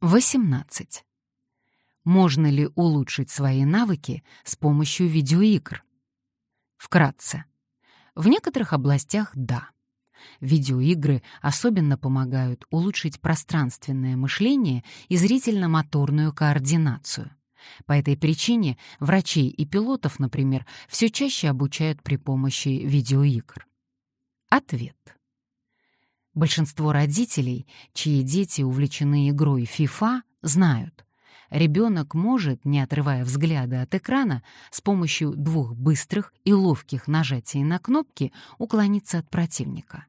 18. Можно ли улучшить свои навыки с помощью видеоигр? Вкратце. В некоторых областях — да. Видеоигры особенно помогают улучшить пространственное мышление и зрительно-моторную координацию. По этой причине врачей и пилотов, например, все чаще обучают при помощи видеоигр. Ответ. Большинство родителей, чьи дети увлечены игрой FIFA, знают, ребенок может, не отрывая взгляда от экрана, с помощью двух быстрых и ловких нажатий на кнопки уклониться от противника.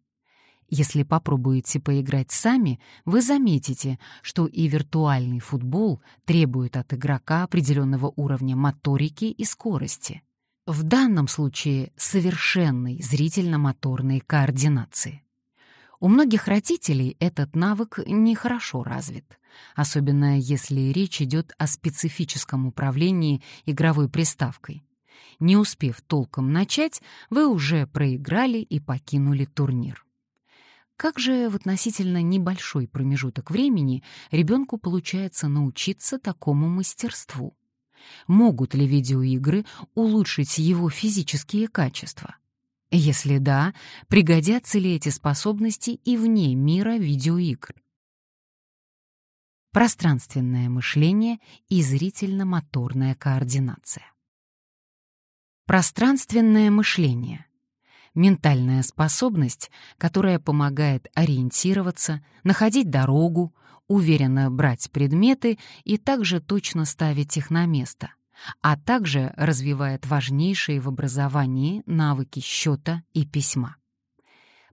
Если попробуете поиграть сами, вы заметите, что и виртуальный футбол требует от игрока определенного уровня моторики и скорости. В данном случае совершенной зрительно-моторной координации. У многих родителей этот навык нехорошо развит, особенно если речь идет о специфическом управлении игровой приставкой. Не успев толком начать, вы уже проиграли и покинули турнир. Как же в относительно небольшой промежуток времени ребенку получается научиться такому мастерству? Могут ли видеоигры улучшить его физические качества? Если да, пригодятся ли эти способности и вне мира видеоигр? Пространственное мышление и зрительно-моторная координация. Пространственное мышление — ментальная способность, которая помогает ориентироваться, находить дорогу, уверенно брать предметы и также точно ставить их на место а также развивает важнейшие в образовании навыки счета и письма.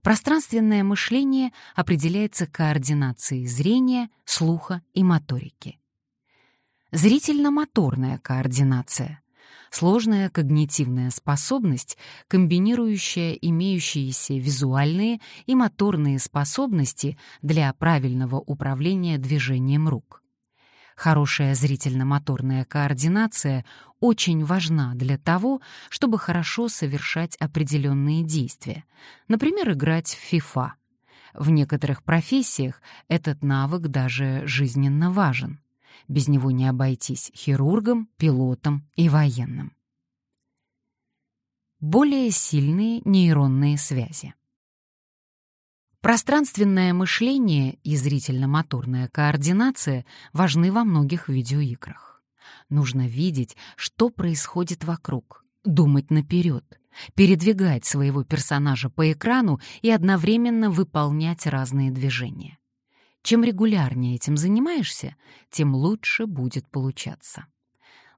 Пространственное мышление определяется координацией зрения, слуха и моторики. Зрительно-моторная координация — сложная когнитивная способность, комбинирующая имеющиеся визуальные и моторные способности для правильного управления движением рук. Хорошая зрительно-моторная координация очень важна для того, чтобы хорошо совершать определенные действия, например, играть в FIFA. В некоторых профессиях этот навык даже жизненно важен. Без него не обойтись хирургом, пилотом и военным. Более сильные нейронные связи. Пространственное мышление и зрительно-моторная координация важны во многих видеоиграх. Нужно видеть, что происходит вокруг, думать наперед, передвигать своего персонажа по экрану и одновременно выполнять разные движения. Чем регулярнее этим занимаешься, тем лучше будет получаться.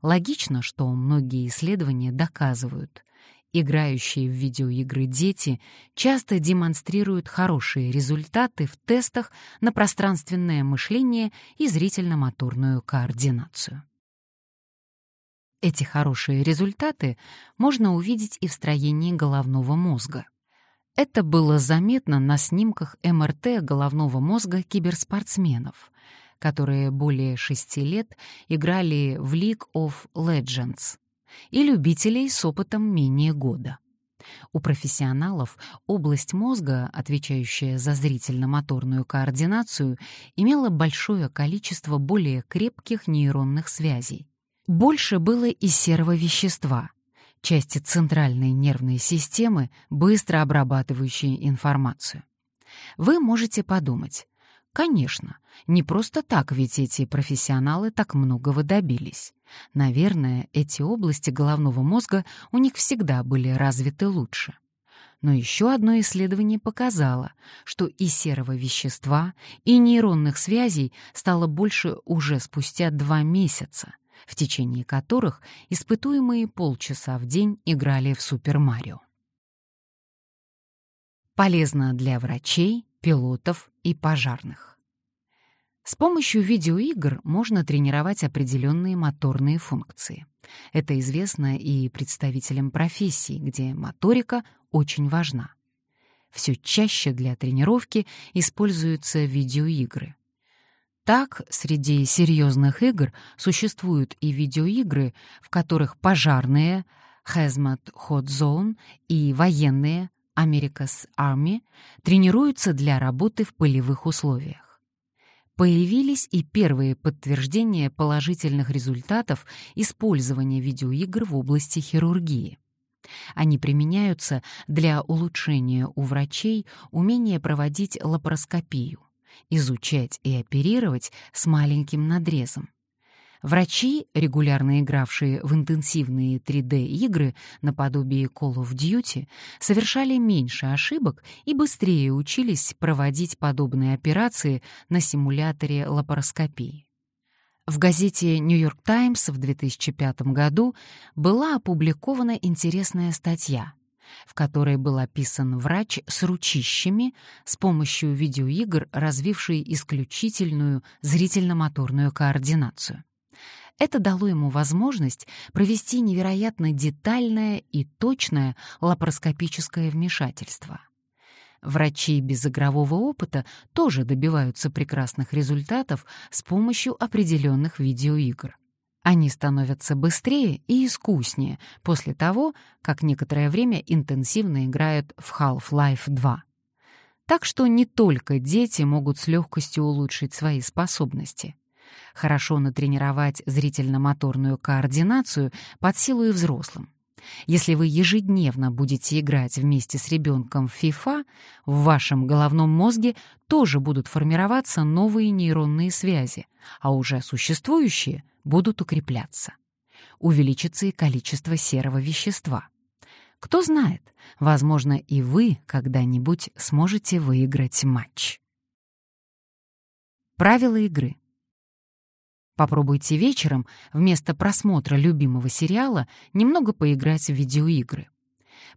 Логично, что многие исследования доказывают, Играющие в видеоигры дети часто демонстрируют хорошие результаты в тестах на пространственное мышление и зрительно-моторную координацию. Эти хорошие результаты можно увидеть и в строении головного мозга. Это было заметно на снимках МРТ головного мозга киберспортсменов, которые более шести лет играли в League of Legends и любителей с опытом менее года. У профессионалов область мозга, отвечающая за зрительно-моторную координацию, имела большое количество более крепких нейронных связей. Больше было и серого вещества, части центральной нервной системы, быстро обрабатывающей информацию. Вы можете подумать, Конечно, не просто так ведь эти профессионалы так многого добились. Наверное, эти области головного мозга у них всегда были развиты лучше. Но еще одно исследование показало, что и серого вещества, и нейронных связей стало больше уже спустя два месяца, в течение которых испытуемые полчаса в день играли в Супер Марио. Полезно для врачей, пилотов и пожарных. С помощью видеоигр можно тренировать определенные моторные функции. Это известно и представителям профессий, где моторика очень важна. Все чаще для тренировки используются видеоигры. Так, среди серьезных игр существуют и видеоигры, в которых пожарные Hot Zone и военные America's Army тренируются для работы в полевых условиях. появились и первые подтверждения положительных результатов использования видеоигр в области хирургии. Они применяются для улучшения у врачей умения проводить лапароскопию, изучать и оперировать с маленьким надрезом. Врачи, регулярно игравшие в интенсивные 3D-игры наподобие Call of Duty, совершали меньше ошибок и быстрее учились проводить подобные операции на симуляторе лапароскопии. В газете New York Times в 2005 году была опубликована интересная статья, в которой был описан врач с ручищами с помощью видеоигр, развивший исключительную зрительно-моторную координацию. Это дало ему возможность провести невероятно детальное и точное лапароскопическое вмешательство. Врачи без игрового опыта тоже добиваются прекрасных результатов с помощью определенных видеоигр. Они становятся быстрее и искуснее после того, как некоторое время интенсивно играют в Half-Life 2. Так что не только дети могут с легкостью улучшить свои способности. Хорошо натренировать зрительно-моторную координацию под силу и взрослым. Если вы ежедневно будете играть вместе с ребенком в FIFA, в вашем головном мозге тоже будут формироваться новые нейронные связи, а уже существующие будут укрепляться. Увеличится и количество серого вещества. Кто знает, возможно, и вы когда-нибудь сможете выиграть матч. Правила игры. Попробуйте вечером вместо просмотра любимого сериала немного поиграть в видеоигры.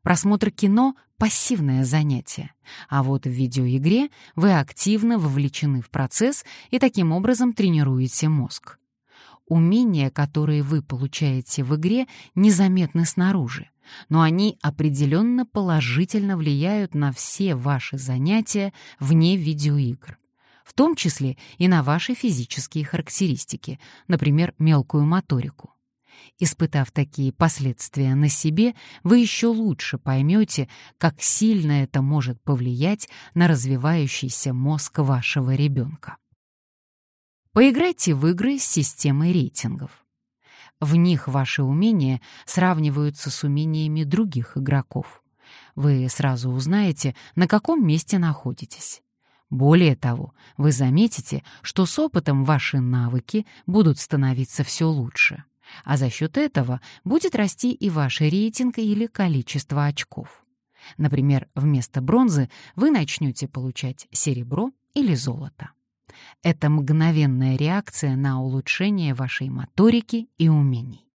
Просмотр кино — пассивное занятие, а вот в видеоигре вы активно вовлечены в процесс и таким образом тренируете мозг. Умения, которые вы получаете в игре, незаметны снаружи, но они определенно положительно влияют на все ваши занятия вне видеоигр в том числе и на ваши физические характеристики, например, мелкую моторику. Испытав такие последствия на себе, вы еще лучше поймете, как сильно это может повлиять на развивающийся мозг вашего ребенка. Поиграйте в игры с системой рейтингов. В них ваши умения сравниваются с умениями других игроков. Вы сразу узнаете, на каком месте находитесь. Более того, вы заметите, что с опытом ваши навыки будут становиться все лучше, а за счет этого будет расти и ваш рейтинг или количество очков. Например, вместо бронзы вы начнете получать серебро или золото. Это мгновенная реакция на улучшение вашей моторики и умений.